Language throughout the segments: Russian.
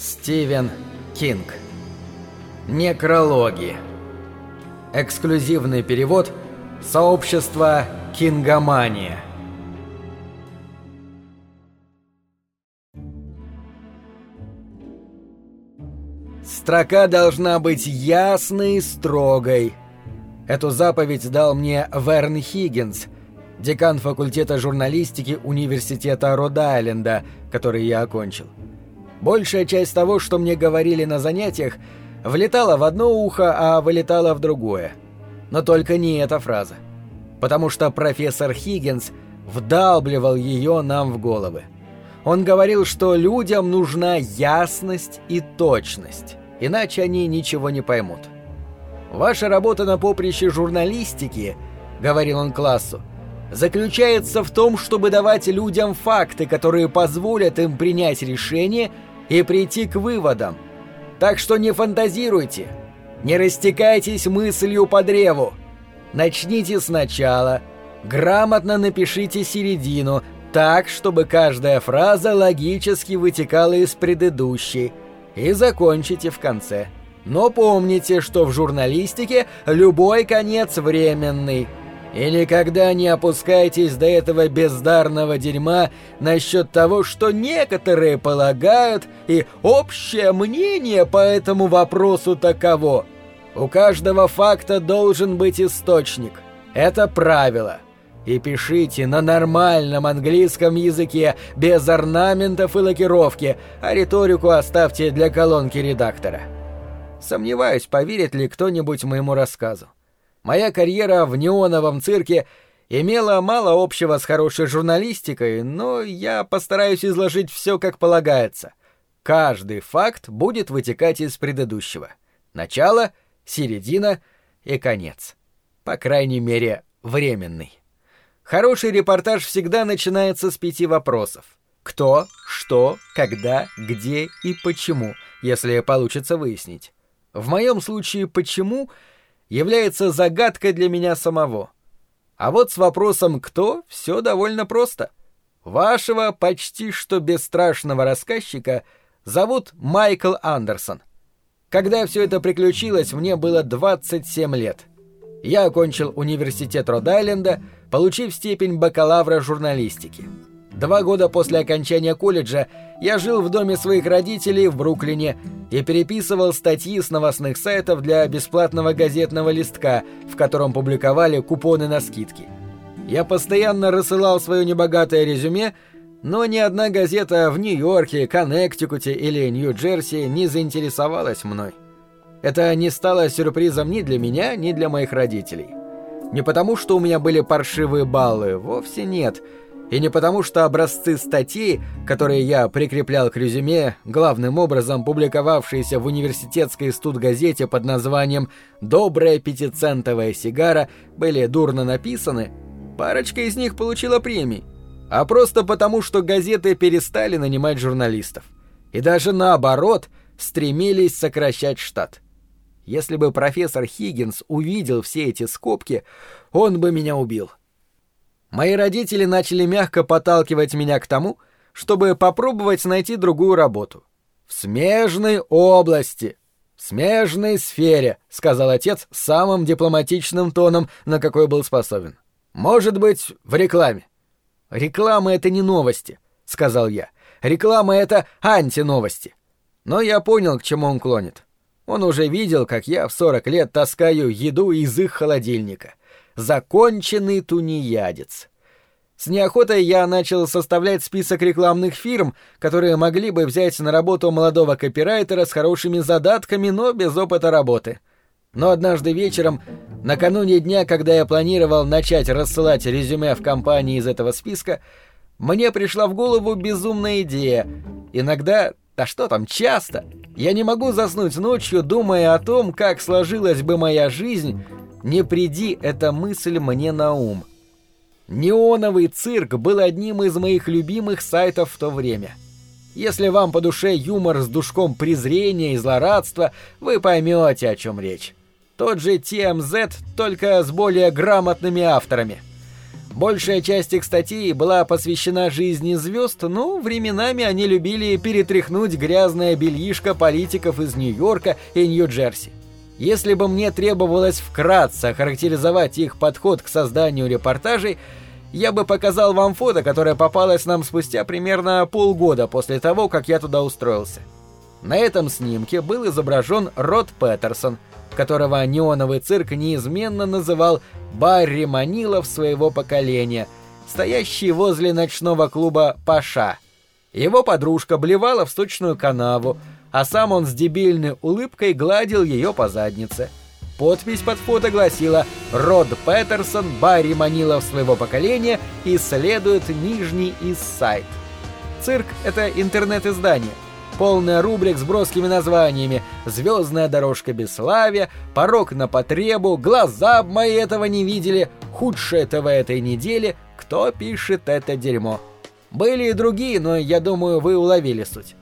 Стивен Кинг. Некрологи. Эксклюзивный перевод Сообщество Кингомания. Строка должна быть ясной и строгой. Эту заповедь дал мне Верн Хиггинс, декан факультета журналистики Университета Род-Айленда, который я окончил. Большая часть того, что мне говорили на занятиях, влетала в одно ухо, а вылетала в другое. Но только не эта фраза. Потому что профессор Хиггинс вдалбливал ее нам в головы. Он говорил, что людям нужна ясность и точность, иначе они ничего не поймут. «Ваша работа на поприще журналистики», — говорил он классу, заключается в том, чтобы давать людям факты, которые позволят им принять решение и прийти к выводам. Так что не фантазируйте, не растекайтесь мыслью по древу. Начните сначала, грамотно напишите середину, так, чтобы каждая фраза логически вытекала из предыдущей, и закончите в конце. Но помните, что в журналистике любой конец временный – и никогда не опускайтесь до этого бездарного дерьма насчет того, что некоторые полагают, и общее мнение по этому вопросу таково. У каждого факта должен быть источник. Это правило. И пишите на нормальном английском языке, без орнаментов и лакировки, а риторику оставьте для колонки редактора. Сомневаюсь, поверит ли кто-нибудь моему рассказу. Моя карьера в неоновом цирке имела мало общего с хорошей журналистикой, но я постараюсь изложить все как полагается. Каждый факт будет вытекать из предыдущего. Начало, середина и конец. По крайней мере, временный. Хороший репортаж всегда начинается с пяти вопросов. Кто, что, когда, где и почему, если получится выяснить. В моем случае «почему» — является загадкой для меня самого. А вот с вопросом «кто» все довольно просто. Вашего почти что бесстрашного рассказчика зовут Майкл Андерсон. Когда все это приключилось, мне было 27 лет. Я окончил университет Род-Айленда, получив степень бакалавра журналистики. Два года после окончания колледжа я жил в доме своих родителей в Бруклине и переписывал статьи с новостных сайтов для бесплатного газетного листка, в котором публиковали купоны на скидки. Я постоянно рассылал свое небогатое резюме, но ни одна газета в Нью-Йорке, Коннектикуте или Нью-Джерси не заинтересовалась мной. Это не стало сюрпризом ни для меня, ни для моих родителей. Не потому, что у меня были паршивые баллы, вовсе нет – и не потому, что образцы статей, которые я прикреплял к резюме, главным образом публиковавшиеся в университетской студгазете под названием «Добрая пятицентовая сигара», были дурно написаны, парочка из них получила премии, а просто потому, что газеты перестали нанимать журналистов. И даже наоборот, стремились сокращать штат. Если бы профессор Хиггинс увидел все эти скобки, он бы меня убил. Мои родители начали мягко подталкивать меня к тому, чтобы попробовать найти другую работу. «В смежной области, в смежной сфере», — сказал отец самым дипломатичным тоном, на какой был способен. «Может быть, в рекламе». «Реклама — это не новости», — сказал я. «Реклама — это антиновости». Но я понял, к чему он клонит. Он уже видел, как я в 40 лет таскаю еду из их холодильника законченный тунеядец. С неохотой я начал составлять список рекламных фирм, которые могли бы взять на работу молодого копирайтера с хорошими задатками, но без опыта работы. Но однажды вечером, накануне дня, когда я планировал начать рассылать резюме в компании из этого списка, мне пришла в голову безумная идея. Иногда, да что там, часто, я не могу заснуть ночью, думая о том, как сложилась бы моя жизнь, не приди эта мысль мне на ум. Неоновый цирк был одним из моих любимых сайтов в то время. Если вам по душе юмор с душком презрения и злорадства, вы поймете, о чем речь. Тот же TMZ, только с более грамотными авторами. Большая часть их статей была посвящена жизни звезд, но временами они любили перетряхнуть грязное бельишко политиков из Нью-Йорка и Нью-Джерси. Если бы мне требовалось вкратце охарактеризовать их подход к созданию репортажей, я бы показал вам фото, которое попалось нам спустя примерно полгода после того, как я туда устроился. На этом снимке был изображен Род Петерсон, которого неоновый цирк неизменно называл Барри Манилов своего поколения, стоящий возле ночного клуба «Паша». Его подружка блевала в сточную канаву, а сам он с дебильной улыбкой гладил ее по заднице. Подпись под фото гласила «Род Петерсон, Барри Манилов своего поколения, исследует Нижний Ист-Сайд». Цирк — это интернет-издание — полная рубрик с броскими названиями «Звездная дорожка бесславия», «Порог на потребу», «Глаза мои этого не видели», «Худшее ТВ этой недели», «Кто пишет это дерьмо». Были и другие, но я думаю, вы уловили суть.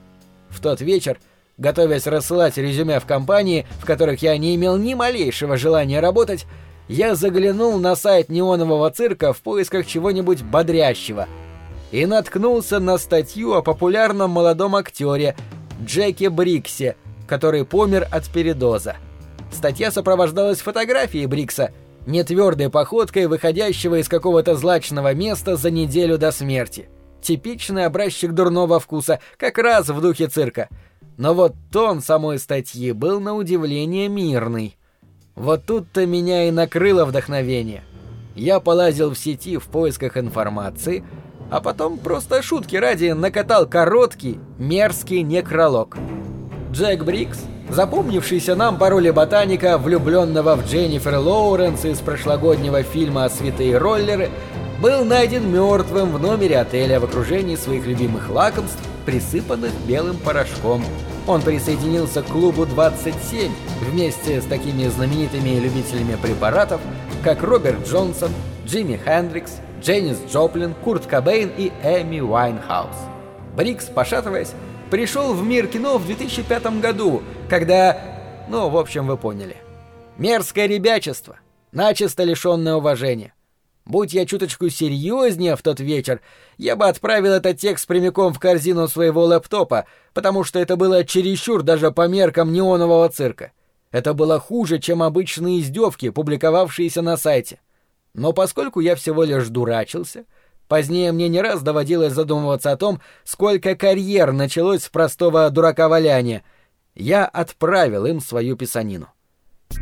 В тот вечер, готовясь рассылать резюме в компании, в которых я не имел ни малейшего желания работать, я заглянул на сайт неонового цирка в поисках чего-нибудь бодрящего — и наткнулся на статью о популярном молодом актере Джеке Бриксе, который помер от передоза. Статья сопровождалась фотографией Брикса, нетвердой походкой, выходящего из какого-то злачного места за неделю до смерти. Типичный образчик дурного вкуса, как раз в духе цирка. Но вот тон самой статьи был на удивление мирный. Вот тут-то меня и накрыло вдохновение. Я полазил в сети в поисках информации — а потом просто шутки ради накатал короткий, мерзкий некролог. Джек Брикс, запомнившийся нам по роли ботаника, влюбленного в Дженнифер Лоуренс из прошлогоднего фильма «Святые роллеры», был найден мертвым в номере отеля в окружении своих любимых лакомств, присыпанных белым порошком. Он присоединился к клубу 27 вместе с такими знаменитыми любителями препаратов, как Роберт Джонсон, Джимми Хендрикс, Дженнис Джоплин, Курт Кобейн и Эми Уайнхаус. Брикс, пошатываясь, пришел в мир кино в 2005 году, когда... Ну, в общем, вы поняли. Мерзкое ребячество, начисто лишенное уважения. Будь я чуточку серьезнее в тот вечер, я бы отправил этот текст прямиком в корзину своего лэптопа, потому что это было чересчур даже по меркам неонового цирка. Это было хуже, чем обычные издевки, публиковавшиеся на сайте. Но поскольку я всего лишь дурачился, позднее мне не раз доводилось задумываться о том, сколько карьер началось с простого дурака-валяния, я отправил им свою писанину.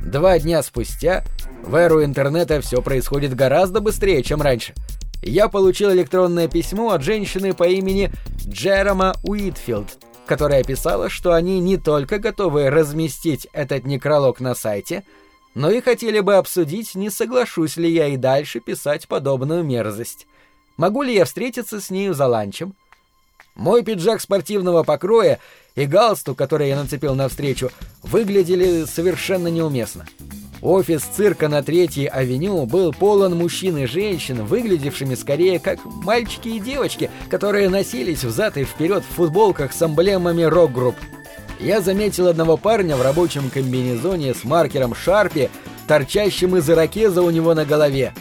Два дня спустя в эру интернета все происходит гораздо быстрее, чем раньше. Я получил электронное письмо от женщины по имени Джерома Уитфилд, которая писала, что они не только готовы разместить этот некролог на сайте, но и хотели бы обсудить, не соглашусь ли я и дальше писать подобную мерзость. Могу ли я встретиться с нею за ланчем? Мой пиджак спортивного покроя и галстук, который я нацепил навстречу, выглядели совершенно неуместно. Офис цирка на Третьей авеню был полон мужчин и женщин, выглядевшими скорее как мальчики и девочки, которые носились взад и вперед в футболках с эмблемами рок-групп я заметил одного парня в рабочем комбинезоне с маркером Шарпи, торчащим из ирокеза у него на голове.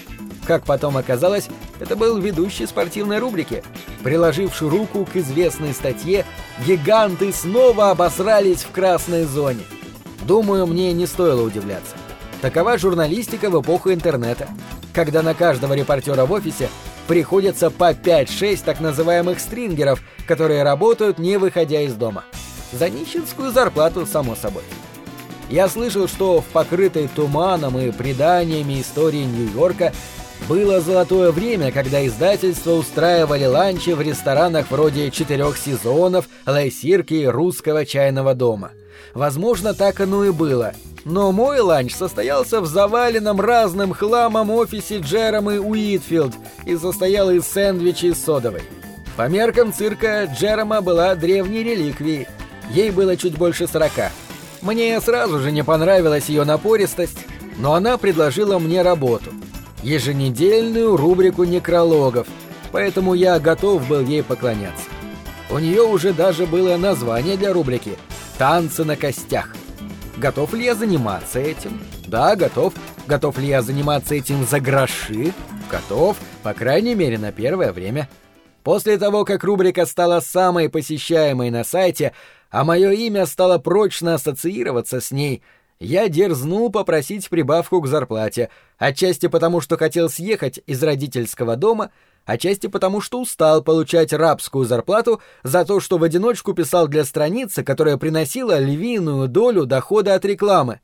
Как потом оказалось, это был ведущий спортивной рубрики. Приложивший руку к известной статье, гиганты снова обосрались в красной зоне. Думаю, мне не стоило удивляться. Такова журналистика в эпоху интернета, когда на каждого репортера в офисе приходится по 5-6 так называемых стрингеров, которые работают не выходя из дома. За нищенскую зарплату, само собой. Я слышал, что в покрытой туманом и преданиями истории Нью-Йорка было золотое время, когда издательства устраивали ланчи в ресторанах вроде «Четырех сезонов», «Лайсирки» и «Русского чайного дома». Возможно, так оно и было. Но мой ланч состоялся в заваленном разным хламом офисе Джеромы Уитфилд и состоял из сэндвичей с содовой. По меркам цирка Джерома была древней реликвией, Ей было чуть больше сорока. Мне сразу же не понравилась ее напористость, но она предложила мне работу. Еженедельную рубрику некрологов, поэтому я готов был ей поклоняться. У нее уже даже было название для рубрики «Танцы на костях». готов ли я заниматься этим. Да, готов. Готов ли я заниматься этим за гроши? Готов, по крайней мере, на первое время. После того, как рубрика стала самой посещаемой на сайте, а мое имя стало прочно ассоциироваться с ней, я дерзнул попросить прибавку к зарплате, отчасти потому, что хотел съехать из родительского дома, отчасти потому, что устал получать рабскую зарплату за то, что в одиночку писал для страницы, которая приносила львиную долю дохода от рекламы.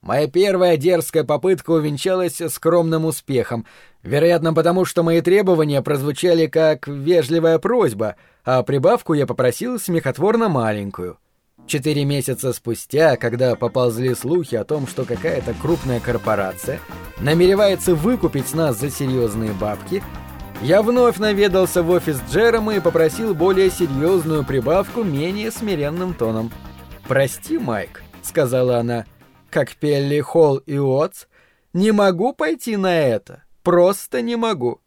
Моя первая дерзкая попытка увенчалась скромным успехом, вероятно потому, что мои требования прозвучали как вежливая просьба, а прибавку я попросил смехотворно маленькую. Четыре месяца спустя, когда поползли слухи о том, что какая-то крупная корпорация намеревается выкупить нас за серьезные бабки, я вновь наведался в офис Джерома и попросил более серьезную прибавку менее смиренным тоном. «Прости, Майк», — сказала она, — как Пелли Холл и Уотс, не могу пойти на это. Просто не могу.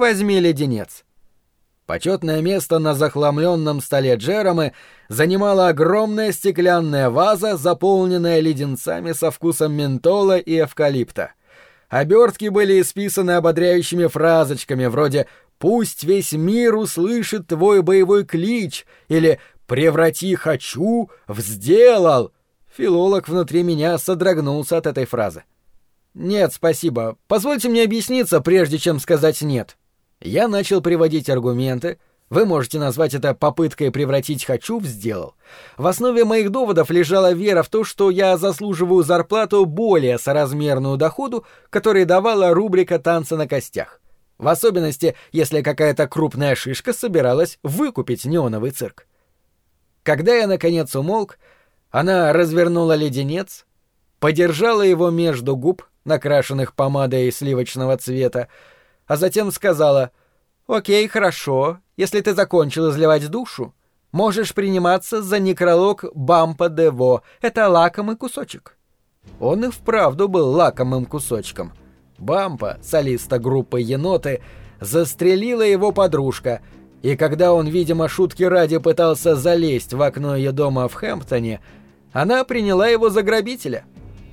Возьми леденец. Почетное место на захламленном столе Джеромы занимала огромная стеклянная ваза, заполненная леденцами со вкусом ментола и эвкалипта. Обертки были исписаны ободряющими фразочками вроде «Пусть весь мир услышит твой боевой клич» или «Преврати хочу в сделал». Филолог внутри меня содрогнулся от этой фразы. «Нет, спасибо. Позвольте мне объясниться, прежде чем сказать «нет». Я начал приводить аргументы, вы можете назвать это попыткой превратить «хочу» в «сделал». В основе моих доводов лежала вера в то, что я заслуживаю зарплату более соразмерную доходу, который давала рубрика «Танцы на костях». В особенности, если какая-то крупная шишка собиралась выкупить неоновый цирк. Когда я, наконец, умолк, она развернула леденец, подержала его между губ, накрашенных помадой сливочного цвета, а затем сказала «Окей, хорошо, если ты закончил изливать душу, можешь приниматься за некролог Бампа Дево. Это лакомый кусочек». Он и вправду был лакомым кусочком. Бампа, солиста группы «Еноты», застрелила его подружка, и когда он, видимо, шутки ради пытался залезть в окно ее дома в Хэмптоне, она приняла его за грабителя.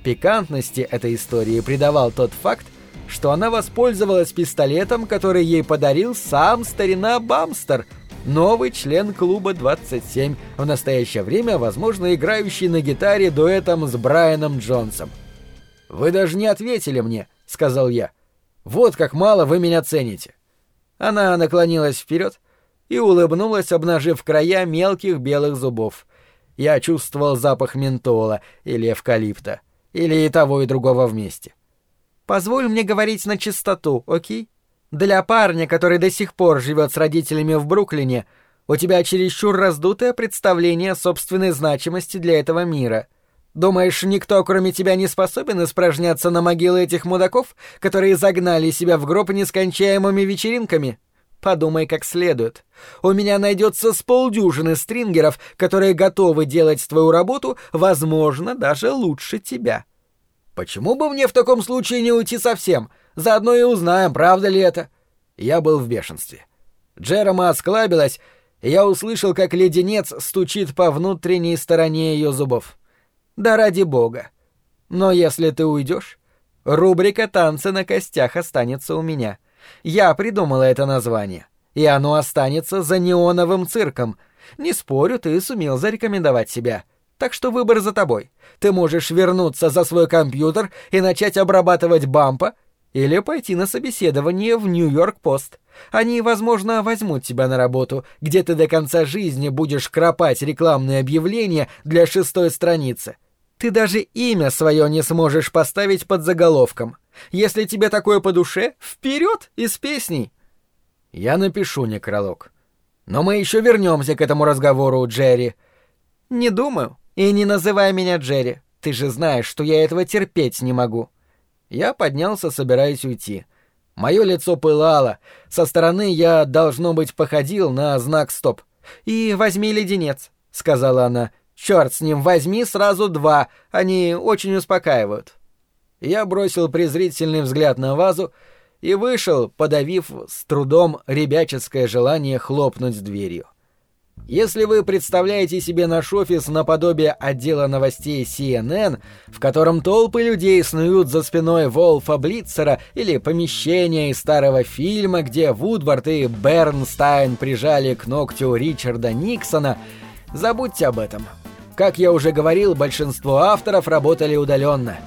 Пикантности этой истории придавал тот факт, что она воспользовалась пистолетом, который ей подарил сам старина Бамстер, новый член клуба 27, в настоящее время, возможно, играющий на гитаре дуэтом с Брайаном Джонсом. «Вы даже не ответили мне», — сказал я. «Вот как мало вы меня цените». Она наклонилась вперед и улыбнулась, обнажив края мелких белых зубов. Я чувствовал запах ментола или эвкалипта, или и того, и другого вместе. Позволь мне говорить на чистоту, окей? Для парня, который до сих пор живет с родителями в Бруклине, у тебя чересчур раздутое представление о собственной значимости для этого мира. Думаешь, никто, кроме тебя, не способен испражняться на могилы этих мудаков, которые загнали себя в гроб нескончаемыми вечеринками? Подумай как следует. У меня найдется с полдюжины стрингеров, которые готовы делать твою работу, возможно, даже лучше тебя. Почему бы мне в таком случае не уйти совсем? Заодно и узнаем, правда ли это. Я был в бешенстве. Джерома осклабилась, и я услышал, как леденец стучит по внутренней стороне ее зубов. Да ради бога. Но если ты уйдешь, рубрика «Танцы на костях» останется у меня. Я придумала это название, и оно останется за неоновым цирком. Не спорю, ты сумел зарекомендовать себя. — так что выбор за тобой. Ты можешь вернуться за свой компьютер и начать обрабатывать бампа, или пойти на собеседование в Нью-Йорк-Пост. Они, возможно, возьмут тебя на работу, где ты до конца жизни будешь кропать рекламные объявления для шестой страницы. Ты даже имя свое не сможешь поставить под заголовком. Если тебе такое по душе, вперед из песней. Я напишу некролог. Но мы еще вернемся к этому разговору, Джерри. Не думаю. И не называй меня Джерри. Ты же знаешь, что я этого терпеть не могу. Я поднялся, собираясь уйти. Мое лицо пылало. Со стороны я, должно быть, походил на знак «стоп». «И возьми леденец», — сказала она. «Черт с ним, возьми сразу два, они очень успокаивают». Я бросил презрительный взгляд на вазу и вышел, подавив с трудом ребяческое желание хлопнуть дверью. Если вы представляете себе наш офис наподобие отдела новостей CNN, в котором толпы людей снуют за спиной Волфа Блитцера или помещение из старого фильма, где Вудвард и Бернстайн прижали к ногтю Ричарда Никсона, забудьте об этом. Как я уже говорил, большинство авторов работали удаленно.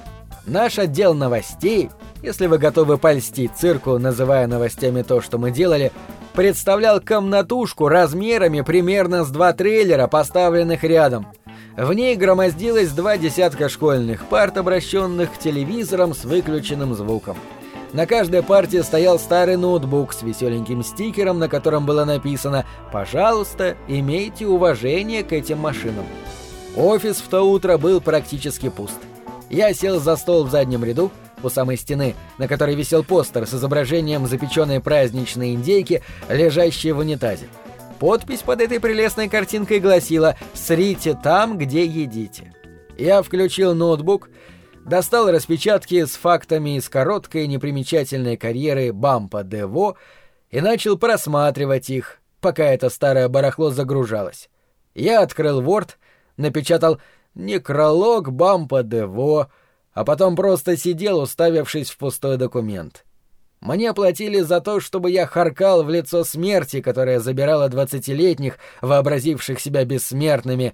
Наш отдел новостей, если вы готовы польстить цирку, называя новостями то, что мы делали, представлял комнатушку размерами примерно с два трейлера, поставленных рядом. В ней громоздилось два десятка школьных парт, обращенных к телевизорам с выключенным звуком. На каждой партии стоял старый ноутбук с веселеньким стикером, на котором было написано «Пожалуйста, имейте уважение к этим машинам». Офис в то утро был практически пуст. Я сел за стол в заднем ряду, у самой стены, на которой висел постер с изображением запеченной праздничной индейки, лежащей в унитазе. Подпись под этой прелестной картинкой гласила «Срите там, где едите». Я включил ноутбук, достал распечатки с фактами из короткой непримечательной карьеры Бампа Дево и начал просматривать их, пока это старое барахло загружалось. Я открыл Word, напечатал «Некролог Бампа Дево», а потом просто сидел, уставившись в пустой документ. Мне платили за то, чтобы я харкал в лицо смерти, которая забирала двадцатилетних, вообразивших себя бессмертными,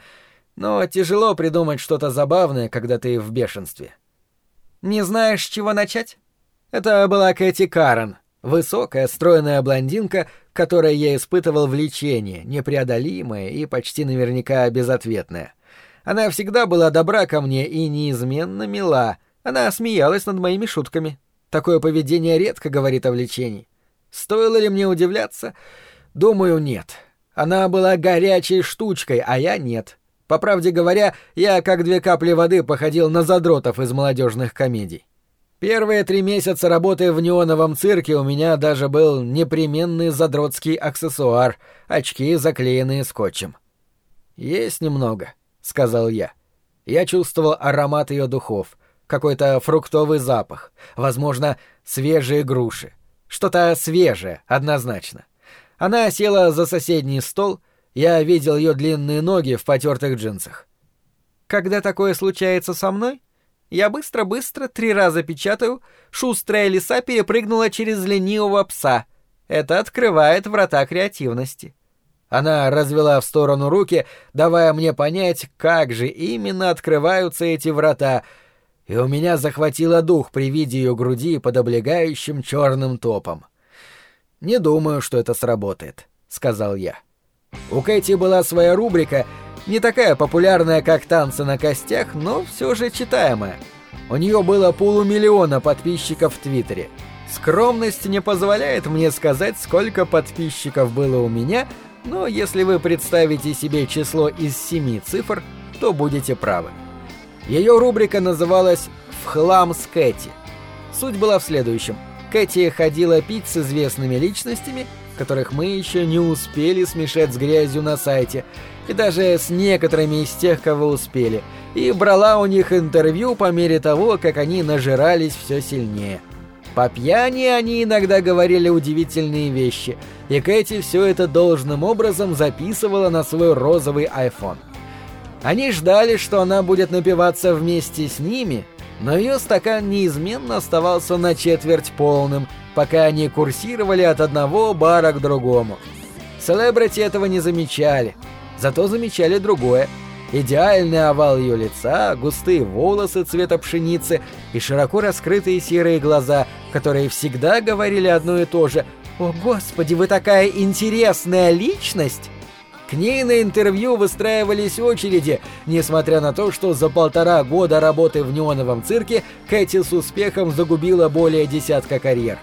но тяжело придумать что-то забавное, когда ты в бешенстве. «Не знаешь, с чего начать?» Это была Кэти Карен, высокая, стройная блондинка, которой я испытывал влечение, непреодолимое и почти наверняка безответное. Она всегда была добра ко мне и неизменно мила. Она смеялась над моими шутками. Такое поведение редко говорит о влечении. Стоило ли мне удивляться? Думаю, нет. Она была горячей штучкой, а я нет. По правде говоря, я как две капли воды походил на задротов из молодежных комедий. Первые три месяца работы в неоновом цирке у меня даже был непременный задротский аксессуар — очки, заклеенные скотчем. Есть немного сказал я. Я чувствовал аромат ее духов, какой-то фруктовый запах, возможно, свежие груши. Что-то свежее, однозначно. Она села за соседний стол, я видел ее длинные ноги в потертых джинсах. Когда такое случается со мной, я быстро-быстро три раза печатаю, шустрая лиса перепрыгнула через ленивого пса. Это открывает врата креативности. Она развела в сторону руки, давая мне понять, как же именно открываются эти врата, и у меня захватило дух при виде ее груди под облегающим черным топом. «Не думаю, что это сработает», — сказал я. У Кэти была своя рубрика, не такая популярная, как «Танцы на костях», но все же читаемая. У нее было полумиллиона подписчиков в Твиттере. Скромность не позволяет мне сказать, сколько подписчиков было у меня — но если вы представите себе число из семи цифр, то будете правы. Ее рубрика называлась «В хлам с Кэти». Суть была в следующем. Кэти ходила пить с известными личностями, которых мы еще не успели смешать с грязью на сайте, и даже с некоторыми из тех, кого успели, и брала у них интервью по мере того, как они нажирались все сильнее. По пьяни они иногда говорили удивительные вещи, и Кэти все это должным образом записывала на свой розовый iPhone. Они ждали, что она будет напиваться вместе с ними, но ее стакан неизменно оставался на четверть полным, пока они курсировали от одного бара к другому. Селебрити этого не замечали, зато замечали другое — Идеальный овал ее лица, густые волосы цвета пшеницы и широко раскрытые серые глаза, которые всегда говорили одно и то же «О, Господи, вы такая интересная личность!» К ней на интервью выстраивались очереди, несмотря на то, что за полтора года работы в неоновом цирке Кэти с успехом загубила более десятка карьер.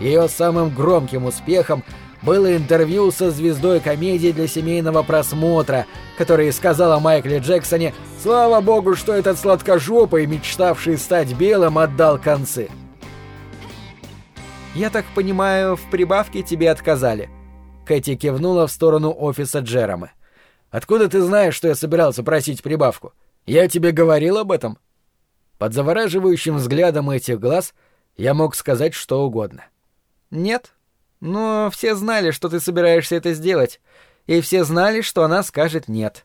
Ее самым громким успехом было интервью со звездой комедии для семейного просмотра, которая сказала Майкле Джексоне «Слава богу, что этот сладкожопый, мечтавший стать белым, отдал концы». «Я так понимаю, в прибавке тебе отказали». Кэти кивнула в сторону офиса Джерома. «Откуда ты знаешь, что я собирался просить прибавку? Я тебе говорил об этом?» Под завораживающим взглядом этих глаз я мог сказать что угодно. «Нет. Но все знали, что ты собираешься это сделать. И все знали, что она скажет «нет».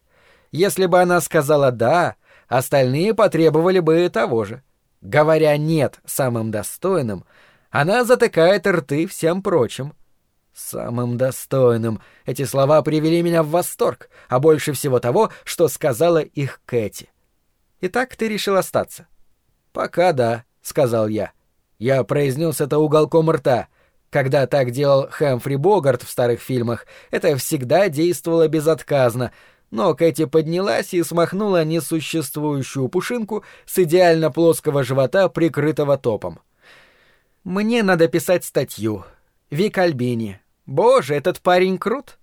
Если бы она сказала «да», остальные потребовали бы того же. Говоря «нет» самым достойным, она затыкает рты всем прочим. Самым достойным. Эти слова привели меня в восторг, а больше всего того, что сказала их Кэти. Итак, ты решил остаться? Пока да, сказал я. Я произнес это уголком рта. Когда так делал Хэмфри Богарт в старых фильмах, это всегда действовало безотказно, но Кэти поднялась и смахнула несуществующую пушинку с идеально плоского живота, прикрытого топом. «Мне надо писать статью. Вик Альбини. Боже, этот парень крут!»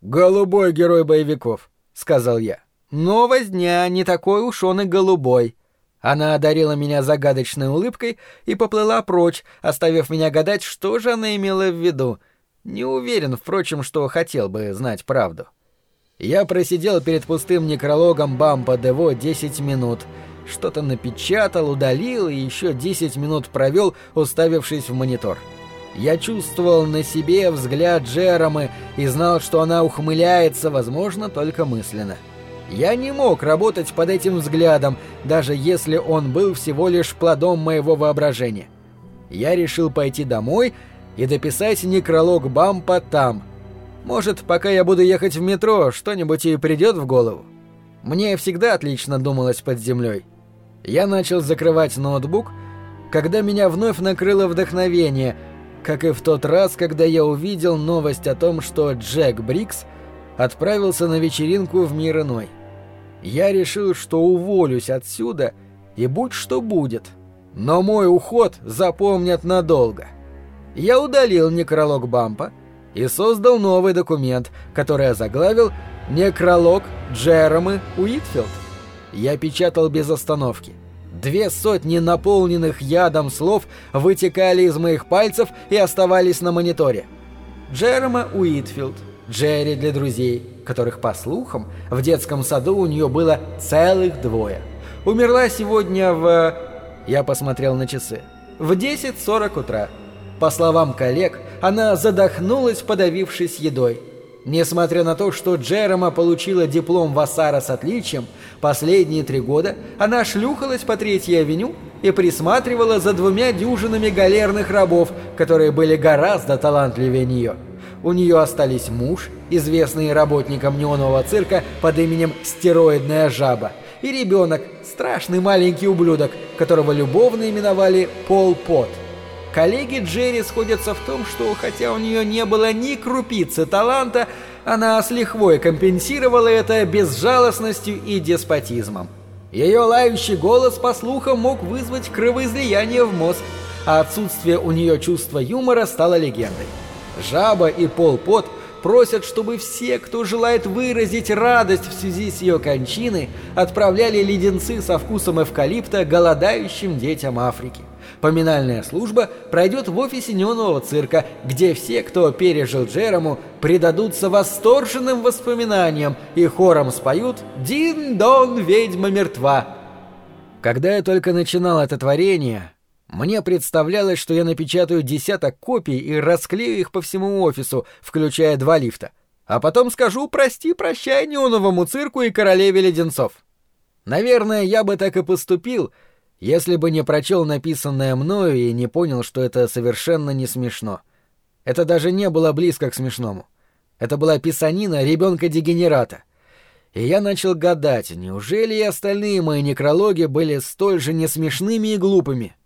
«Голубой герой боевиков», — сказал я. «Новость дня, не такой уж он и голубой». Она одарила меня загадочной улыбкой и поплыла прочь, оставив меня гадать, что же она имела в виду. Не уверен, впрочем, что хотел бы знать правду. Я просидел перед пустым некрологом Бампа Дево 10 минут. Что-то напечатал, удалил и еще 10 минут провел, уставившись в монитор. Я чувствовал на себе взгляд Джеромы и знал, что она ухмыляется, возможно, только мысленно. Я не мог работать под этим взглядом, даже если он был всего лишь плодом моего воображения. Я решил пойти домой и дописать некролог Бампа там – может, пока я буду ехать в метро, что-нибудь и придет в голову. Мне всегда отлично думалось под землей. Я начал закрывать ноутбук, когда меня вновь накрыло вдохновение, как и в тот раз, когда я увидел новость о том, что Джек Брикс отправился на вечеринку в мир иной. Я решил, что уволюсь отсюда, и будь что будет. Но мой уход запомнят надолго. Я удалил некролог Бампа, и создал новый документ, который я заглавил «Некролог Джеромы Уитфилд». Я печатал без остановки. Две сотни наполненных ядом слов вытекали из моих пальцев и оставались на мониторе. Джерома Уитфилд, Джерри для друзей, которых, по слухам, в детском саду у нее было целых двое. Умерла сегодня в... Я посмотрел на часы. В 10.40 утра. По словам коллег, она задохнулась, подавившись едой. Несмотря на то, что Джерома получила диплом Вассара с отличием, последние три года она шлюхалась по Третьей авеню и присматривала за двумя дюжинами галерных рабов, которые были гораздо талантливее нее. У нее остались муж, известный работникам неонового цирка под именем «Стероидная жаба», и ребенок, страшный маленький ублюдок, которого любовно именовали Пол Пот. Коллеги Джерри сходятся в том, что хотя у нее не было ни крупицы таланта, она с лихвой компенсировала это безжалостностью и деспотизмом. Ее лающий голос, по слухам, мог вызвать кровоизлияние в мозг, а отсутствие у нее чувства юмора стало легендой. Жаба и Пол Пот просят, чтобы все, кто желает выразить радость в связи с ее кончиной, отправляли леденцы со вкусом эвкалипта голодающим детям Африки. Поминальная служба пройдет в офисе неонового цирка, где все, кто пережил Джерому, предадутся восторженным воспоминаниям и хором споют «Дин-дон, ведьма мертва». Когда я только начинал это творение, мне представлялось, что я напечатаю десяток копий и расклею их по всему офису, включая два лифта. А потом скажу «Прости-прощай неоновому цирку и королеве леденцов». Наверное, я бы так и поступил — если бы не прочел написанное мною и не понял, что это совершенно не смешно. Это даже не было близко к смешному. Это была писанина ребенка-дегенерата. И я начал гадать, неужели и остальные мои некрологи были столь же несмешными и глупыми?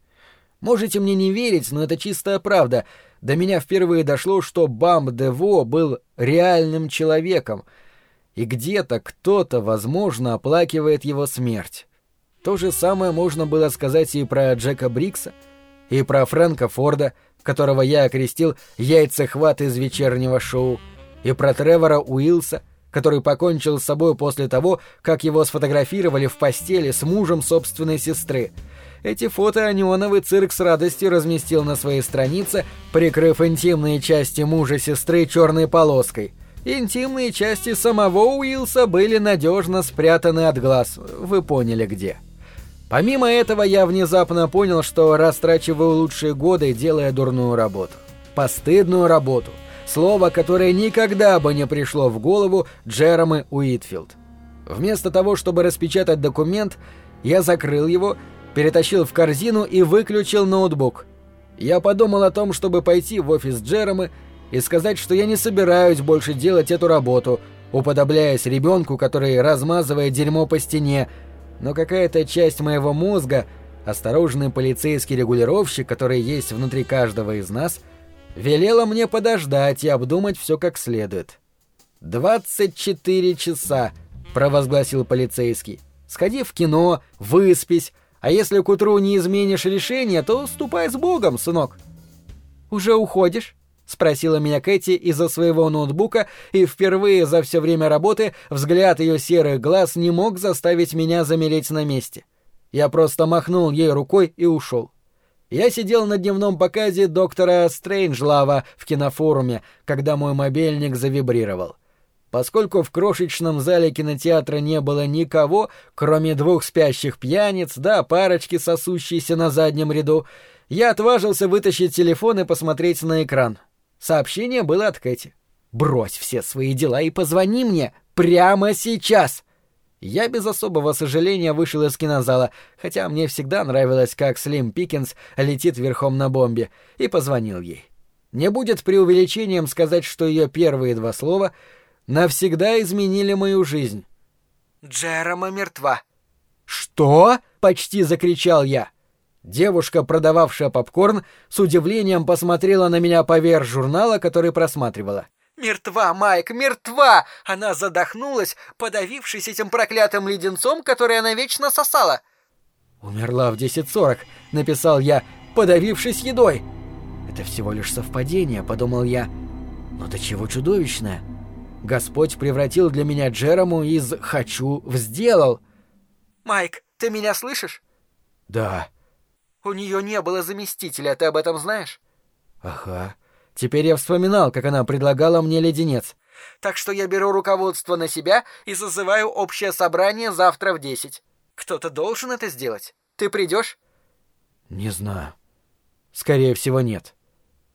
Можете мне не верить, но это чистая правда. До меня впервые дошло, что Бамб Дево был реальным человеком, и где-то кто-то, возможно, оплакивает его смерть. То же самое можно было сказать и про Джека Брикса, и про Фрэнка Форда, которого я окрестил «яйцехват из вечернего шоу», и про Тревора Уилса, который покончил с собой после того, как его сфотографировали в постели с мужем собственной сестры. Эти фото неоновый цирк с радостью разместил на своей странице, прикрыв интимные части мужа сестры черной полоской. Интимные части самого Уилса были надежно спрятаны от глаз, вы поняли где. Помимо этого, я внезапно понял, что растрачиваю лучшие годы, делая дурную работу. Постыдную работу. Слово, которое никогда бы не пришло в голову Джеромы Уитфилд. Вместо того, чтобы распечатать документ, я закрыл его, перетащил в корзину и выключил ноутбук. Я подумал о том, чтобы пойти в офис Джеромы и сказать, что я не собираюсь больше делать эту работу, уподобляясь ребенку, который размазывает дерьмо по стене, но какая-то часть моего мозга, осторожный полицейский регулировщик, который есть внутри каждого из нас, велела мне подождать и обдумать все как следует. «24 часа», — провозгласил полицейский. «Сходи в кино, выспись, а если к утру не изменишь решение, то ступай с Богом, сынок». «Уже уходишь?» — спросила меня Кэти из-за своего ноутбука, и впервые за все время работы взгляд ее серых глаз не мог заставить меня замереть на месте. Я просто махнул ей рукой и ушел. Я сидел на дневном показе доктора Стрэнджлава в кинофоруме, когда мой мобильник завибрировал. Поскольку в крошечном зале кинотеатра не было никого, кроме двух спящих пьяниц, да парочки, сосущейся на заднем ряду, я отважился вытащить телефон и посмотреть на экран — Сообщение было от Кэти. «Брось все свои дела и позвони мне прямо сейчас!» Я без особого сожаления вышел из кинозала, хотя мне всегда нравилось, как Слим Пикинс летит верхом на бомбе, и позвонил ей. Не будет преувеличением сказать, что ее первые два слова навсегда изменили мою жизнь. «Джерома мертва». «Что?» — почти закричал я. Девушка, продававшая попкорн, с удивлением посмотрела на меня поверх журнала, который просматривала. «Мертва, Майк, мертва! Она задохнулась, подавившись этим проклятым леденцом, который она вечно сосала!» «Умерла в 10.40», — написал я, подавившись едой. «Это всего лишь совпадение», — подумал я. «Но до чего чудовищное!» Господь превратил для меня Джерому из «хочу» в «сделал». «Майк, ты меня слышишь?» «Да», у нее не было заместителя, ты об этом знаешь? Ага. Теперь я вспоминал, как она предлагала мне леденец. Так что я беру руководство на себя и созываю общее собрание завтра в десять. Кто-то должен это сделать. Ты придешь? Не знаю. Скорее всего, нет.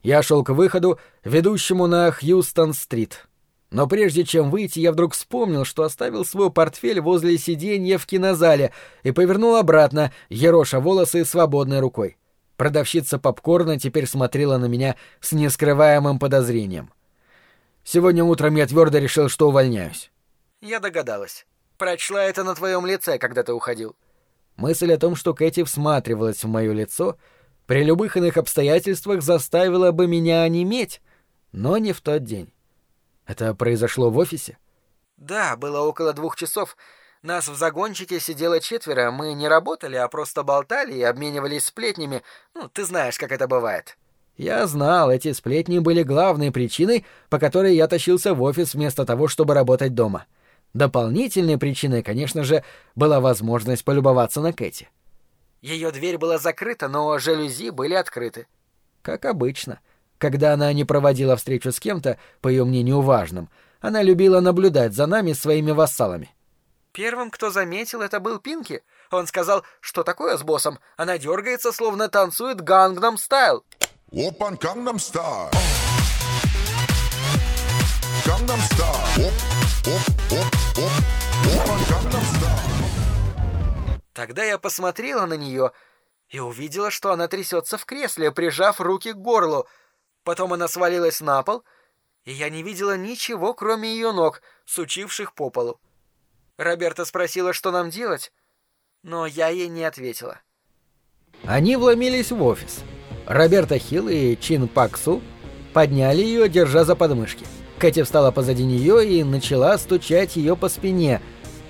Я шел к выходу, ведущему на Хьюстон-стрит. Но прежде чем выйти, я вдруг вспомнил, что оставил свой портфель возле сиденья в кинозале и повернул обратно, ероша волосы свободной рукой. Продавщица попкорна теперь смотрела на меня с нескрываемым подозрением. Сегодня утром я твердо решил, что увольняюсь. Я догадалась. Прочла это на твоем лице, когда ты уходил. Мысль о том, что Кэти всматривалась в мое лицо, при любых иных обстоятельствах заставила бы меня онеметь, но не в тот день. Это произошло в офисе? Да, было около двух часов. Нас в загончике сидело четверо, мы не работали, а просто болтали и обменивались сплетнями. Ну, ты знаешь, как это бывает. Я знал, эти сплетни были главной причиной, по которой я тащился в офис вместо того, чтобы работать дома. Дополнительной причиной, конечно же, была возможность полюбоваться на Кэти. Ее дверь была закрыта, но жалюзи были открыты. Как обычно. Когда она не проводила встречу с кем-то, по ее мнению важным, она любила наблюдать за нами своими вассалами. Первым, кто заметил, это был Пинки. Он сказал, что такое с боссом? Она дергается, словно танцует Gangnam Style. Oppan Gangnam Style. Gangnam Style. Тогда я посмотрела на нее и увидела, что она трясется в кресле, прижав руки к горлу, Потом она свалилась на пол, и я не видела ничего, кроме ее ног, сучивших по полу. Роберта спросила, что нам делать, но я ей не ответила. Они вломились в офис. Роберта Хилл и Чин Паксу подняли ее, держа за подмышки. Кэти встала позади нее и начала стучать ее по спине.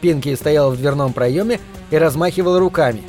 Пинки стоял в дверном проеме и размахивал руками.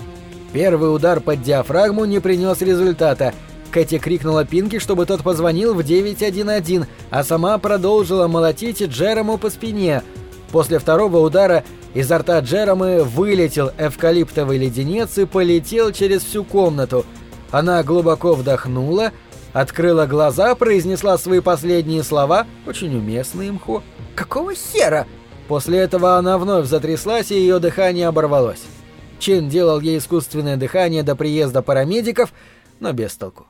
Первый удар под диафрагму не принес результата — Кэти крикнула Пинки, чтобы тот позвонил в 911, а сама продолжила молотить Джерому по спине. После второго удара изо рта Джеромы вылетел эвкалиптовый леденец и полетел через всю комнату. Она глубоко вдохнула, открыла глаза, произнесла свои последние слова, очень уместные имхо. «Какого хера?» После этого она вновь затряслась, и ее дыхание оборвалось. Чин делал ей искусственное дыхание до приезда парамедиков, но без толку.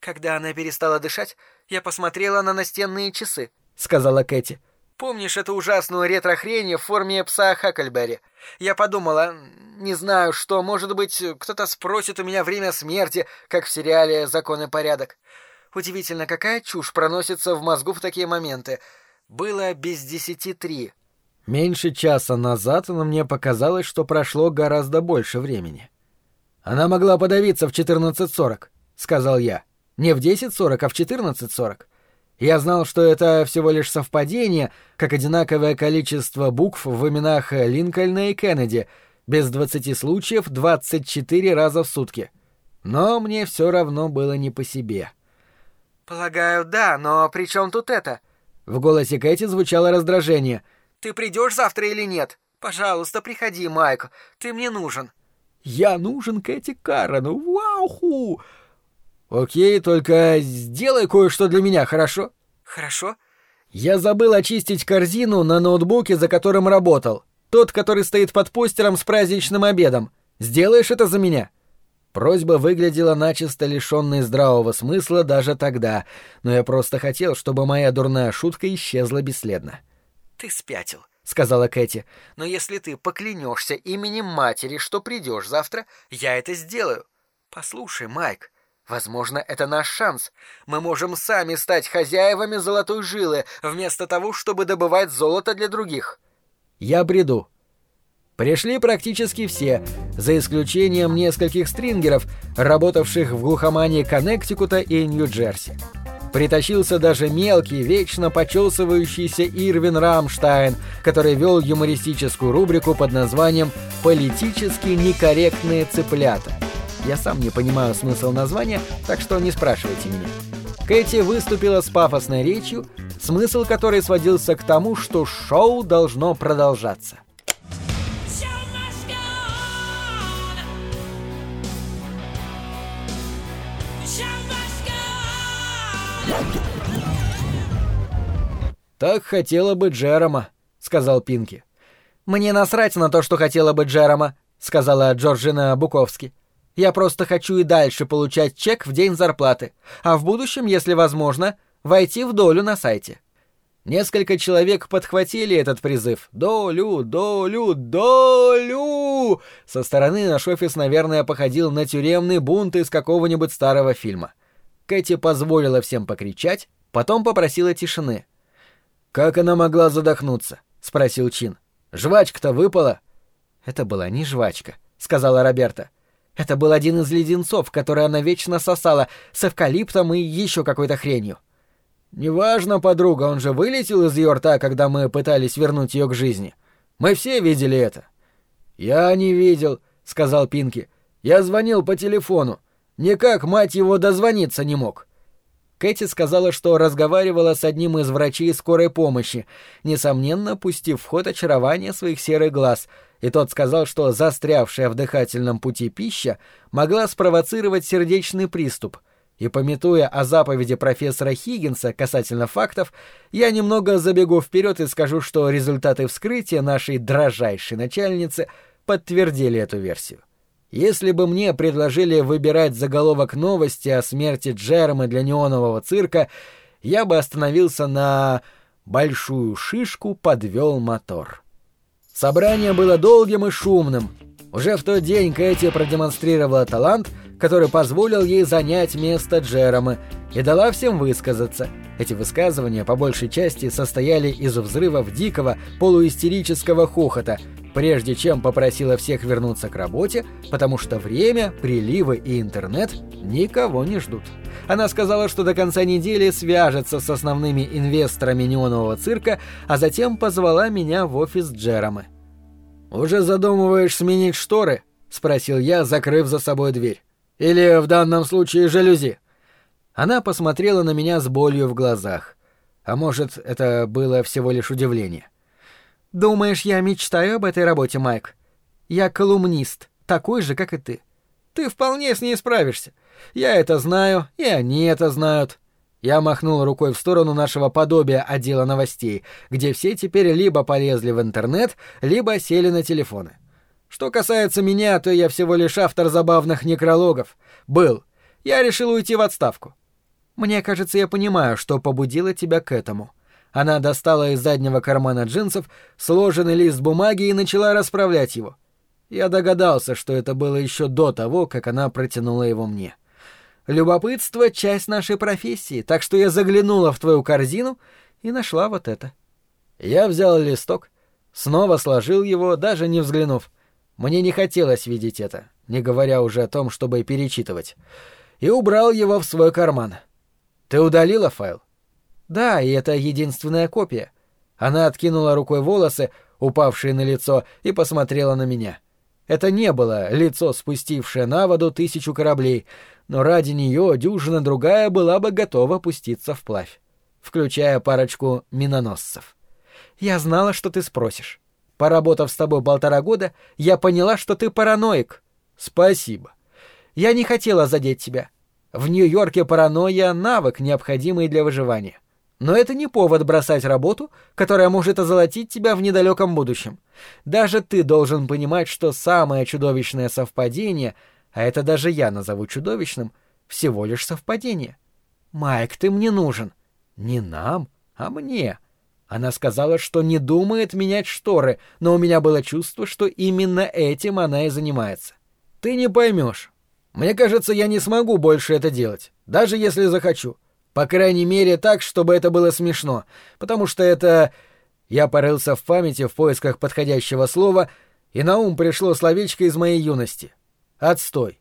«Когда она перестала дышать, я посмотрела на настенные часы», — сказала Кэти. «Помнишь эту ужасную ретро-хрень в форме пса Хаккельберри? Я подумала, не знаю что, может быть, кто-то спросит у меня время смерти, как в сериале «Закон и порядок». Удивительно, какая чушь проносится в мозгу в такие моменты. Было без десяти три». Меньше часа назад, но мне показалось, что прошло гораздо больше времени. Она могла подавиться в 14.40, сказал я. Не в 10.40, а в 14.40. Я знал, что это всего лишь совпадение, как одинаковое количество букв в именах Линкольна и Кеннеди, без 20 случаев 24 раза в сутки. Но мне все равно было не по себе. «Полагаю, да, но при чем тут это?» В голосе Кэти звучало раздражение. «Ты придешь завтра или нет? Пожалуйста, приходи, Майк. Ты мне нужен». «Я нужен Кэти Каррену. Вау-ху!» «Окей, только сделай кое-что для меня, хорошо?» «Хорошо». «Я забыл очистить корзину на ноутбуке, за которым работал. Тот, который стоит под постером с праздничным обедом. Сделаешь это за меня?» Просьба выглядела начисто лишённой здравого смысла даже тогда, но я просто хотел, чтобы моя дурная шутка исчезла бесследно. «Ты спятил», — сказала Кэти. «Но если ты поклянешься именем матери, что придешь завтра, я это сделаю. Послушай, Майк, возможно, это наш шанс. Мы можем сами стать хозяевами золотой жилы, вместо того, чтобы добывать золото для других». «Я бреду», Пришли практически все, за исключением нескольких стрингеров, работавших в глухомане Коннектикута и Нью-Джерси. Притащился даже мелкий, вечно почесывающийся Ирвин Рамштайн, который вел юмористическую рубрику под названием «Политически некорректные цыплята». Я сам не понимаю смысл названия, так что не спрашивайте меня. Кэти выступила с пафосной речью, смысл которой сводился к тому, что шоу должно продолжаться. «Так хотела бы Джерома», — сказал Пинки. «Мне насрать на то, что хотела бы Джерома», — сказала Джорджина Буковски. «Я просто хочу и дальше получать чек в день зарплаты, а в будущем, если возможно, войти в долю на сайте». Несколько человек подхватили этот призыв. «Долю! Долю! Долю!» Со стороны наш офис, наверное, походил на тюремный бунт из какого-нибудь старого фильма. Кэти позволила всем покричать, потом попросила тишины. «Как она могла задохнуться?» — спросил Чин. «Жвачка-то выпала?» «Это была не жвачка», — сказала Роберта. «Это был один из леденцов, который она вечно сосала, с эвкалиптом и еще какой-то хренью». «Неважно, подруга, он же вылетел из ее рта, когда мы пытались вернуть ее к жизни. Мы все видели это». «Я не видел», — сказал Пинки. «Я звонил по телефону. Никак, мать его, дозвониться не мог». Кэти сказала, что разговаривала с одним из врачей скорой помощи, несомненно, пустив в ход очарование своих серых глаз, и тот сказал, что застрявшая в дыхательном пути пища могла спровоцировать сердечный приступ. И, пометуя о заповеди профессора Хиггинса касательно фактов, я немного забегу вперед и скажу, что результаты вскрытия нашей дрожайшей начальницы подтвердили эту версию. Если бы мне предложили выбирать заголовок новости о смерти Джермы для неонового цирка, я бы остановился на «Большую шишку подвел мотор». Собрание было долгим и шумным. Уже в тот день Кэти продемонстрировала талант, который позволил ей занять место Джеромы, и дала всем высказаться. Эти высказывания по большей части состояли из взрывов дикого полуистерического хохота, прежде чем попросила всех вернуться к работе, потому что время, приливы и интернет никого не ждут. Она сказала, что до конца недели свяжется с основными инвесторами неонового цирка, а затем позвала меня в офис Джеромы. «Уже задумываешь сменить шторы?» — спросил я, закрыв за собой дверь. «Или в данном случае жалюзи?» Она посмотрела на меня с болью в глазах. А может, это было всего лишь удивление. «Думаешь, я мечтаю об этой работе, Майк? Я колумнист, такой же, как и ты. Ты вполне с ней справишься. Я это знаю, и они это знают». Я махнул рукой в сторону нашего подобия отдела новостей, где все теперь либо полезли в интернет, либо сели на телефоны. Что касается меня, то я всего лишь автор забавных некрологов. Был. Я решил уйти в отставку. Мне кажется, я понимаю, что побудило тебя к этому. Она достала из заднего кармана джинсов сложенный лист бумаги и начала расправлять его. Я догадался, что это было еще до того, как она протянула его мне. Любопытство — часть нашей профессии, так что я заглянула в твою корзину и нашла вот это. Я взял листок, снова сложил его, даже не взглянув. Мне не хотелось видеть это, не говоря уже о том, чтобы перечитывать. И убрал его в свой карман. Ты удалила файл? Да, и это единственная копия. Она откинула рукой волосы, упавшие на лицо, и посмотрела на меня. — это не было лицо, спустившее на воду тысячу кораблей, но ради нее дюжина другая была бы готова пуститься вплавь, включая парочку миноносцев. Я знала, что ты спросишь. Поработав с тобой полтора года, я поняла, что ты параноик. Спасибо. Я не хотела задеть тебя. В Нью-Йорке паранойя — навык, необходимый для выживания. Но это не повод бросать работу, которая может озолотить тебя в недалеком будущем. Даже ты должен понимать, что самое чудовищное совпадение, а это даже я назову чудовищным, всего лишь совпадение. Майк, ты мне нужен. Не нам, а мне. Она сказала, что не думает менять шторы, но у меня было чувство, что именно этим она и занимается. Ты не поймешь. Мне кажется, я не смогу больше это делать, даже если захочу. По крайней мере, так, чтобы это было смешно, потому что это... Я порылся в памяти в поисках подходящего слова, и на ум пришло словечко из моей юности. «Отстой».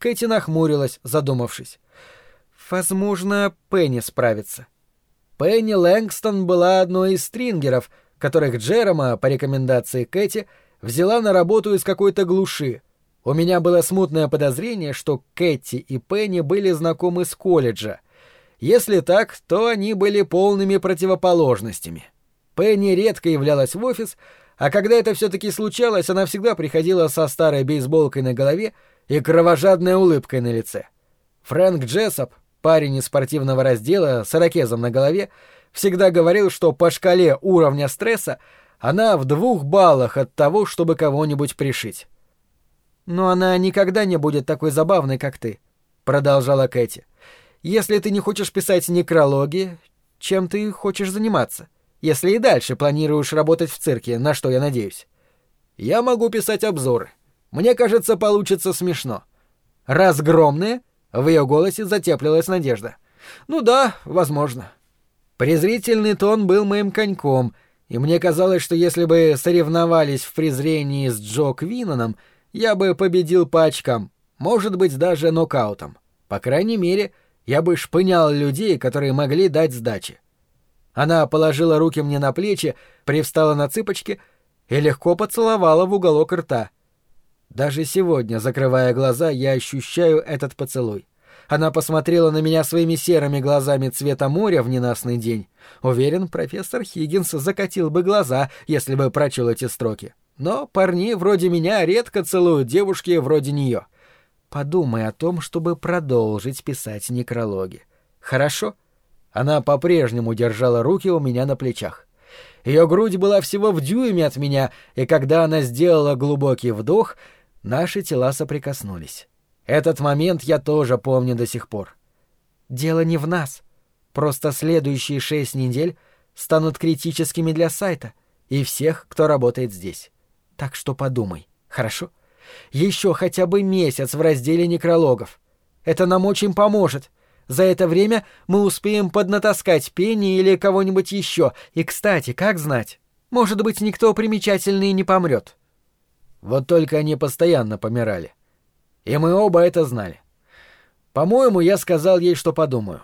Кэти нахмурилась, задумавшись. «Возможно, Пенни справится». Пенни Лэнгстон была одной из стрингеров, которых Джерома, по рекомендации Кэти, взяла на работу из какой-то глуши. У меня было смутное подозрение, что Кэти и Пенни были знакомы с колледжа, если так, то они были полными противоположностями. Пенни редко являлась в офис, а когда это все-таки случалось, она всегда приходила со старой бейсболкой на голове и кровожадной улыбкой на лице. Фрэнк Джессоп, парень из спортивного раздела с ирокезом на голове, всегда говорил, что по шкале уровня стресса она в двух баллах от того, чтобы кого-нибудь пришить. «Но она никогда не будет такой забавной, как ты», — продолжала Кэти. Если ты не хочешь писать некрологи, чем ты хочешь заниматься? Если и дальше планируешь работать в цирке, на что я надеюсь. Я могу писать обзоры. Мне кажется, получится смешно. Разгромные? В ее голосе затеплилась надежда. Ну да, возможно. Презрительный тон был моим коньком, и мне казалось, что если бы соревновались в презрении с Джо Квиноном, я бы победил по очкам, может быть, даже нокаутом. По крайней мере, — я бы шпынял людей, которые могли дать сдачи. Она положила руки мне на плечи, привстала на цыпочки и легко поцеловала в уголок рта. Даже сегодня, закрывая глаза, я ощущаю этот поцелуй. Она посмотрела на меня своими серыми глазами цвета моря в ненастный день. Уверен, профессор Хиггинс закатил бы глаза, если бы прочел эти строки. Но парни вроде меня редко целуют девушки вроде нее. Подумай о том, чтобы продолжить писать некрологи. Хорошо? Она по-прежнему держала руки у меня на плечах. Ее грудь была всего в дюйме от меня, и когда она сделала глубокий вдох, наши тела соприкоснулись. Этот момент я тоже помню до сих пор. Дело не в нас. Просто следующие шесть недель станут критическими для сайта и всех, кто работает здесь. Так что подумай, хорошо? — еще хотя бы месяц в разделе некрологов. Это нам очень поможет. За это время мы успеем поднатаскать Пенни или кого-нибудь еще. И, кстати, как знать? Может быть, никто примечательный не помрет. Вот только они постоянно помирали. И мы оба это знали. По-моему, я сказал ей, что подумаю.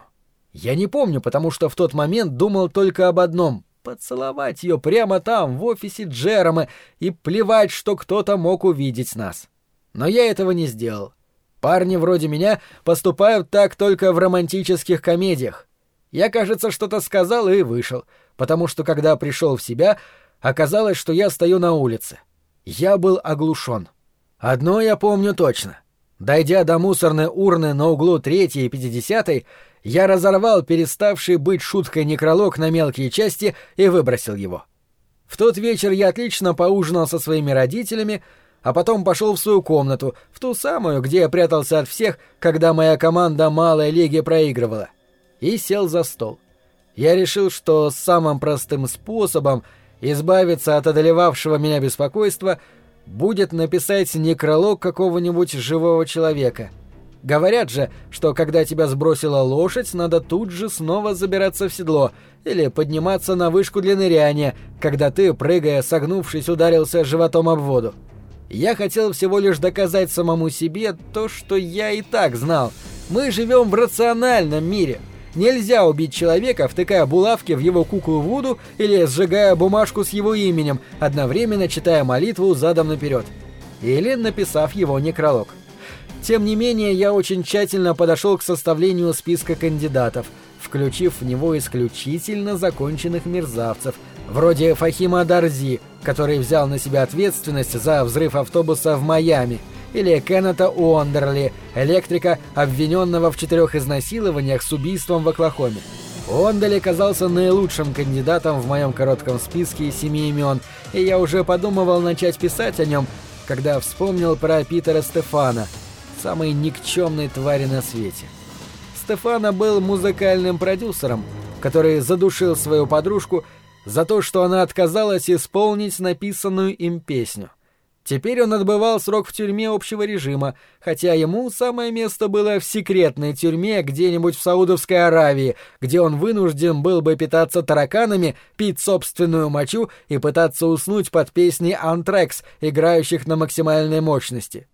Я не помню, потому что в тот момент думал только об одном поцеловать ее прямо там, в офисе Джерома, и плевать, что кто-то мог увидеть нас. Но я этого не сделал. Парни вроде меня поступают так только в романтических комедиях. Я, кажется, что-то сказал и вышел, потому что когда пришел в себя, оказалось, что я стою на улице. Я был оглушен. Одно я помню точно. Дойдя до мусорной урны на углу 3 и 50 я разорвал переставший быть шуткой некролог на мелкие части и выбросил его. В тот вечер я отлично поужинал со своими родителями, а потом пошел в свою комнату, в ту самую, где я прятался от всех, когда моя команда малой лиги проигрывала, и сел за стол. Я решил, что самым простым способом избавиться от одолевавшего меня беспокойства будет написать некролог какого-нибудь живого человека. Говорят же, что когда тебя сбросила лошадь, надо тут же снова забираться в седло или подниматься на вышку для ныряния, когда ты, прыгая, согнувшись, ударился животом об воду. Я хотел всего лишь доказать самому себе то, что я и так знал. Мы живем в рациональном мире — Нельзя убить человека, втыкая булавки в его куклу Вуду или сжигая бумажку с его именем, одновременно читая молитву задом наперед. Или написав его некролог. Тем не менее, я очень тщательно подошел к составлению списка кандидатов, включив в него исключительно законченных мерзавцев, вроде Фахима Дарзи, который взял на себя ответственность за взрыв автобуса в Майами – или Кеннета Уондерли, электрика, обвиненного в четырех изнасилованиях с убийством в Оклахоме. Уондерли казался наилучшим кандидатом в моем коротком списке семи имен, и я уже подумывал начать писать о нем, когда вспомнил про Питера Стефана, самой никчемной твари на свете. Стефана был музыкальным продюсером, который задушил свою подружку за то, что она отказалась исполнить написанную им песню. Теперь он отбывал срок в тюрьме общего режима, хотя ему самое место было в секретной тюрьме где-нибудь в Саудовской Аравии, где он вынужден был бы питаться тараканами, пить собственную мочу и пытаться уснуть под песни «Антрекс», играющих на максимальной мощности.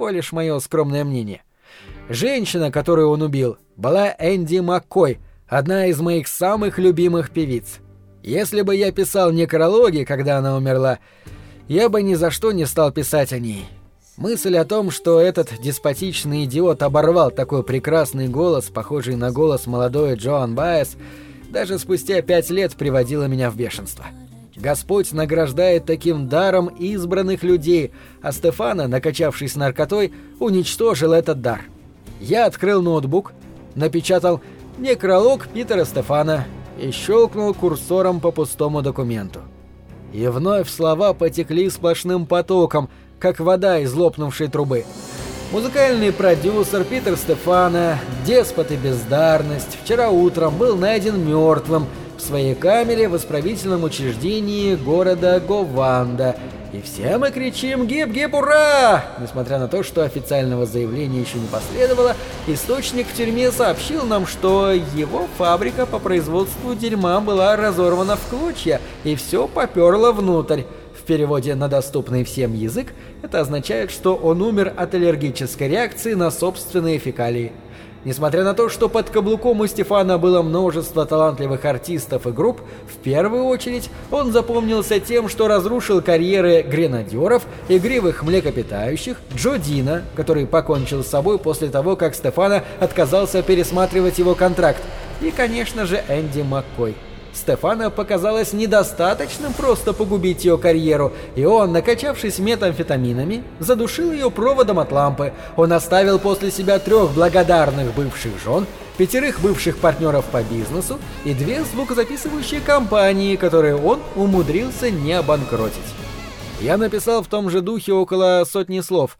Всего лишь мое скромное мнение. Женщина, которую он убил, была Энди Маккой, одна из моих самых любимых певиц. Если бы я писал некрологи, когда она умерла, я бы ни за что не стал писать о ней. Мысль о том, что этот деспотичный идиот оборвал такой прекрасный голос, похожий на голос молодой Джоан Байес, даже спустя пять лет приводила меня в бешенство. Господь награждает таким даром избранных людей, а Стефана, накачавшись наркотой, уничтожил этот дар. Я открыл ноутбук, напечатал «Некролог Питера Стефана» и щелкнул курсором по пустому документу. И вновь слова потекли сплошным потоком, как вода из лопнувшей трубы. Музыкальный продюсер Питер Стефана, деспот и бездарность, вчера утром был найден мертвым – в своей камере в исправительном учреждении города Гованда. И все мы кричим «Гип-гип, ура!» Несмотря на то, что официального заявления еще не последовало, источник в тюрьме сообщил нам, что его фабрика по производству дерьма была разорвана в клочья, и все поперло внутрь. В переводе на доступный всем язык это означает, что он умер от аллергической реакции на собственные фекалии. Несмотря на то, что под каблуком у Стефана было множество талантливых артистов и групп, в первую очередь он запомнился тем, что разрушил карьеры гренадеров, игривых млекопитающих, Джо Дина, который покончил с собой после того, как Стефана отказался пересматривать его контракт, и, конечно же, Энди Маккой. Стефана показалось недостаточным просто погубить ее карьеру, и он, накачавшись метамфетаминами, задушил ее проводом от лампы. Он оставил после себя трех благодарных бывших жен, пятерых бывших партнеров по бизнесу и две звукозаписывающие компании, которые он умудрился не обанкротить. Я написал в том же духе около сотни слов,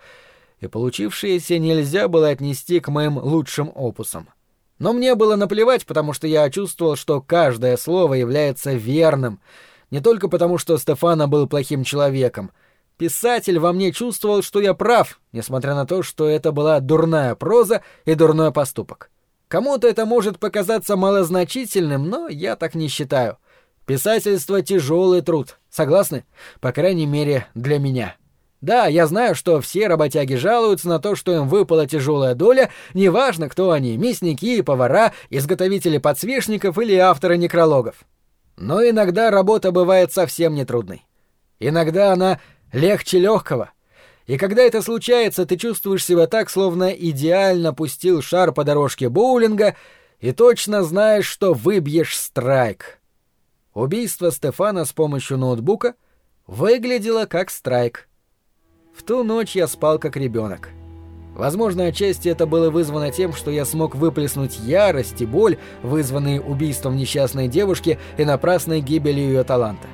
и получившееся нельзя было отнести к моим лучшим опусам. Но мне было наплевать, потому что я чувствовал, что каждое слово является верным. Не только потому, что Стефана был плохим человеком. Писатель во мне чувствовал, что я прав, несмотря на то, что это была дурная проза и дурной поступок. Кому-то это может показаться малозначительным, но я так не считаю. Писательство — тяжелый труд, согласны? По крайней мере, для меня. Да, я знаю, что все работяги жалуются на то, что им выпала тяжелая доля, неважно, кто они, мясники, повара, изготовители подсвечников или авторы некрологов. Но иногда работа бывает совсем нетрудной. Иногда она легче легкого. И когда это случается, ты чувствуешь себя так, словно идеально пустил шар по дорожке боулинга и точно знаешь, что выбьешь страйк. Убийство Стефана с помощью ноутбука выглядело как страйк. В ту ночь я спал как ребенок. Возможно, отчасти это было вызвано тем, что я смог выплеснуть ярость и боль, вызванные убийством несчастной девушки и напрасной гибелью ее таланта.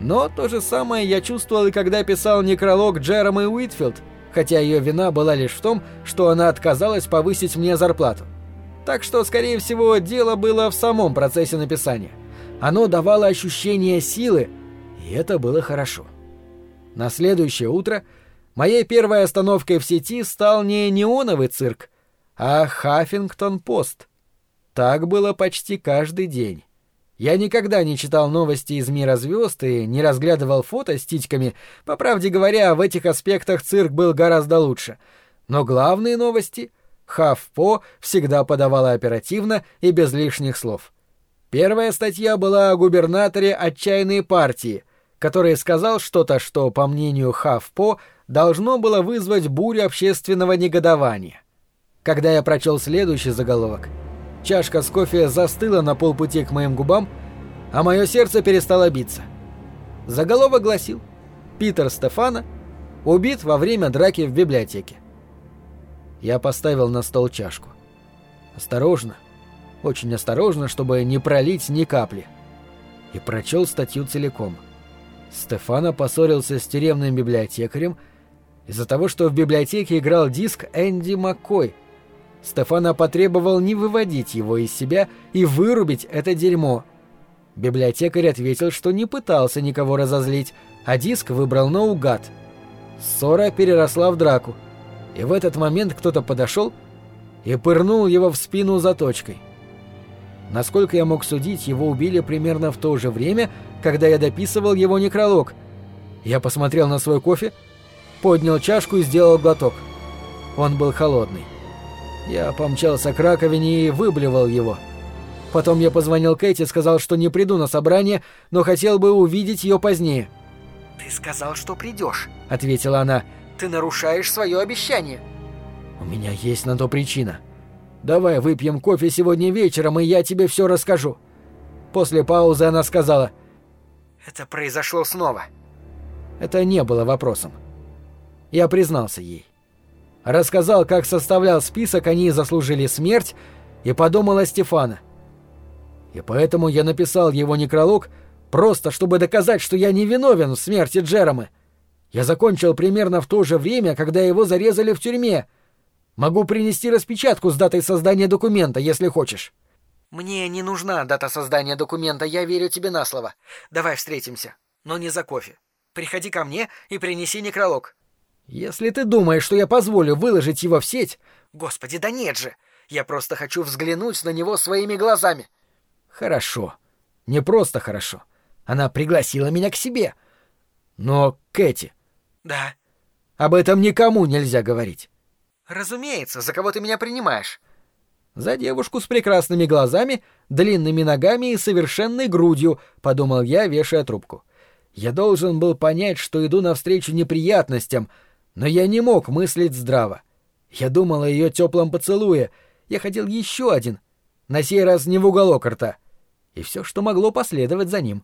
Но то же самое я чувствовал и когда писал некролог Джеромы Уитфилд, хотя ее вина была лишь в том, что она отказалась повысить мне зарплату. Так что, скорее всего, дело было в самом процессе написания. Оно давало ощущение силы, и это было хорошо. На следующее утро моей первой остановкой в сети стал не неоновый цирк, а Хаффингтон-Пост. Так было почти каждый день. Я никогда не читал новости из мира звезд и не разглядывал фото с титьками. По правде говоря, в этих аспектах цирк был гораздо лучше. Но главные новости Хафпо всегда подавала оперативно и без лишних слов. Первая статья была о губернаторе отчаянной партии, который сказал что-то, что, по мнению Хафпо, должно было вызвать бурю общественного негодования. Когда я прочел следующий заголовок — Чашка с кофе застыла на полпути к моим губам, а мое сердце перестало биться. Заголовок гласил «Питер Стефана убит во время драки в библиотеке». Я поставил на стол чашку. Осторожно, очень осторожно, чтобы не пролить ни капли. И прочел статью целиком. Стефана поссорился с тюремным библиотекарем из-за того, что в библиотеке играл диск Энди Маккой — Стефана потребовал не выводить его из себя и вырубить это дерьмо. Библиотекарь ответил, что не пытался никого разозлить, а диск выбрал наугад. Ссора переросла в драку, и в этот момент кто-то подошел и пырнул его в спину заточкой. Насколько я мог судить, его убили примерно в то же время, когда я дописывал его некролог. Я посмотрел на свой кофе, поднял чашку и сделал глоток. Он был холодный. Я помчался к раковине и выблевал его. Потом я позвонил Кэти, сказал, что не приду на собрание, но хотел бы увидеть ее позднее. «Ты сказал, что придешь», — ответила она. «Ты нарушаешь свое обещание». «У меня есть на то причина. Давай выпьем кофе сегодня вечером, и я тебе все расскажу». После паузы она сказала. «Это произошло снова». Это не было вопросом. Я признался ей рассказал, как составлял список «Они заслужили смерть» и подумал о Стефана. И поэтому я написал его некролог просто, чтобы доказать, что я не виновен в смерти Джеромы. Я закончил примерно в то же время, когда его зарезали в тюрьме. Могу принести распечатку с датой создания документа, если хочешь. Мне не нужна дата создания документа, я верю тебе на слово. Давай встретимся, но не за кофе. Приходи ко мне и принеси некролог. Если ты думаешь, что я позволю выложить его в сеть... Господи, да нет же! Я просто хочу взглянуть на него своими глазами. Хорошо. Не просто хорошо. Она пригласила меня к себе. Но, Кэти... Да. Об этом никому нельзя говорить. Разумеется, за кого ты меня принимаешь? За девушку с прекрасными глазами, длинными ногами и совершенной грудью, подумал я, вешая трубку. Я должен был понять, что иду навстречу неприятностям, но я не мог мыслить здраво. Я думал о ее теплом поцелуе. Я хотел еще один. На сей раз не в уголок рта. И все, что могло последовать за ним.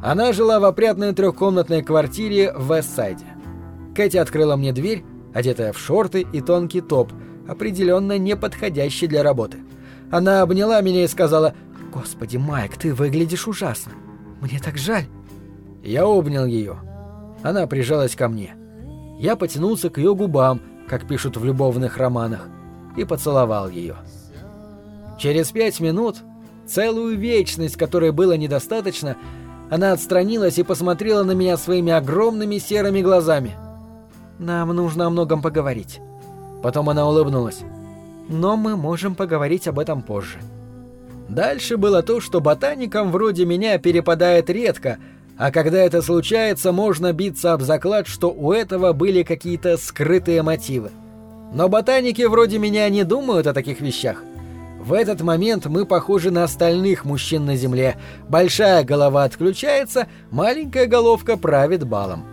Она жила в опрятной трехкомнатной квартире в Вестсайде. Кэти открыла мне дверь, одетая в шорты и тонкий топ, определенно не подходящий для работы. Она обняла меня и сказала, «Господи, Майк, ты выглядишь ужасно. Мне так жаль». Я обнял ее. Она прижалась ко мне. Я потянулся к ее губам, как пишут в любовных романах, и поцеловал ее. Через пять минут, целую вечность, которой было недостаточно, она отстранилась и посмотрела на меня своими огромными серыми глазами. «Нам нужно о многом поговорить». Потом она улыбнулась. «Но мы можем поговорить об этом позже». Дальше было то, что ботаникам вроде меня перепадает редко — а когда это случается, можно биться об заклад, что у этого были какие-то скрытые мотивы. Но ботаники вроде меня не думают о таких вещах. В этот момент мы похожи на остальных мужчин на Земле. Большая голова отключается, маленькая головка правит балом.